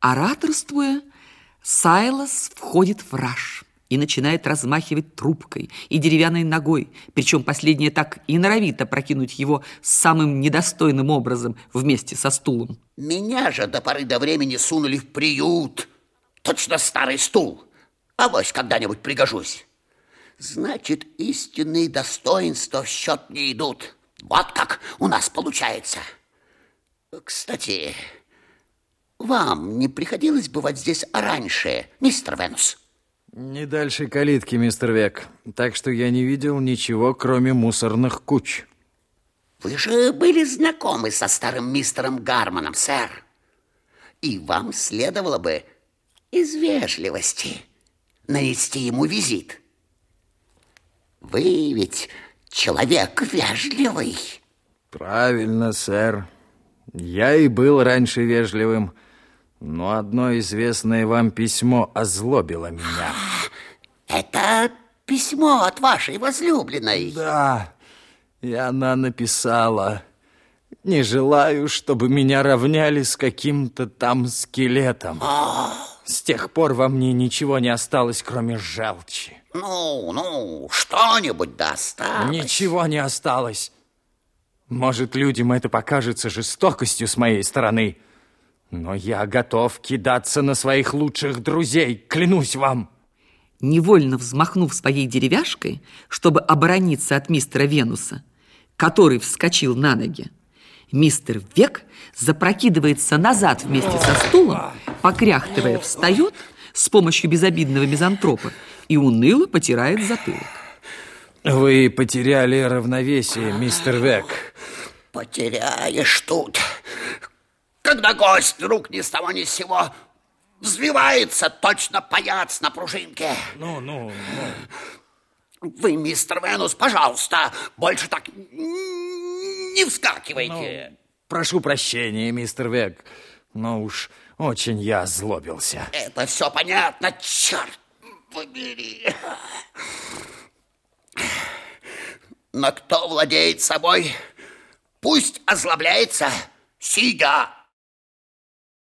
Ораторствуя, Сайлос входит в раж и начинает размахивать трубкой и деревянной ногой, причем последнее так и норовит опрокинуть его самым недостойным образом вместе со стулом. Меня же до поры до времени сунули в приют. Точно старый стул. А вось когда-нибудь пригожусь. Значит, истинные достоинства в счет не идут. Вот как у нас получается. Кстати, вам не приходилось бывать здесь раньше, мистер Венус? Не дальше калитки, мистер Век. Так что я не видел ничего, кроме мусорных куч. Вы же были знакомы со старым мистером Гармоном, сэр. И вам следовало бы из вежливости нанести ему визит. Вы ведь человек вежливый. Правильно, сэр. Я и был раньше вежливым, но одно известное вам письмо озлобило меня. Это письмо от вашей возлюбленной. Да, и она написала... Не желаю, чтобы меня равняли с каким-то там скелетом. А. С тех пор во мне ничего не осталось, кроме желчи. Ну, ну, что-нибудь да осталось. Ничего не осталось. Может, людям это покажется жестокостью с моей стороны, но я готов кидаться на своих лучших друзей, клянусь вам. Невольно взмахнув своей деревяшкой, чтобы оборониться от мистера Венуса, который вскочил на ноги, мистер Век запрокидывается назад вместе со стулом, покряхтывая, встает с помощью безобидного мизантропа и уныло потирает затылок. Вы потеряли равновесие, мистер Век. Потеряешь тут, когда гость вдруг ни с того ни с сего взвивается точно паяц на пружинке. Ну, ну, ну. Вы, мистер Венус, пожалуйста, больше так не вскакивайте. Ну, прошу прощения, мистер Век, но уж очень я злобился. Это все понятно, черт побери. Но кто владеет собой, пусть озлобляется, сидя.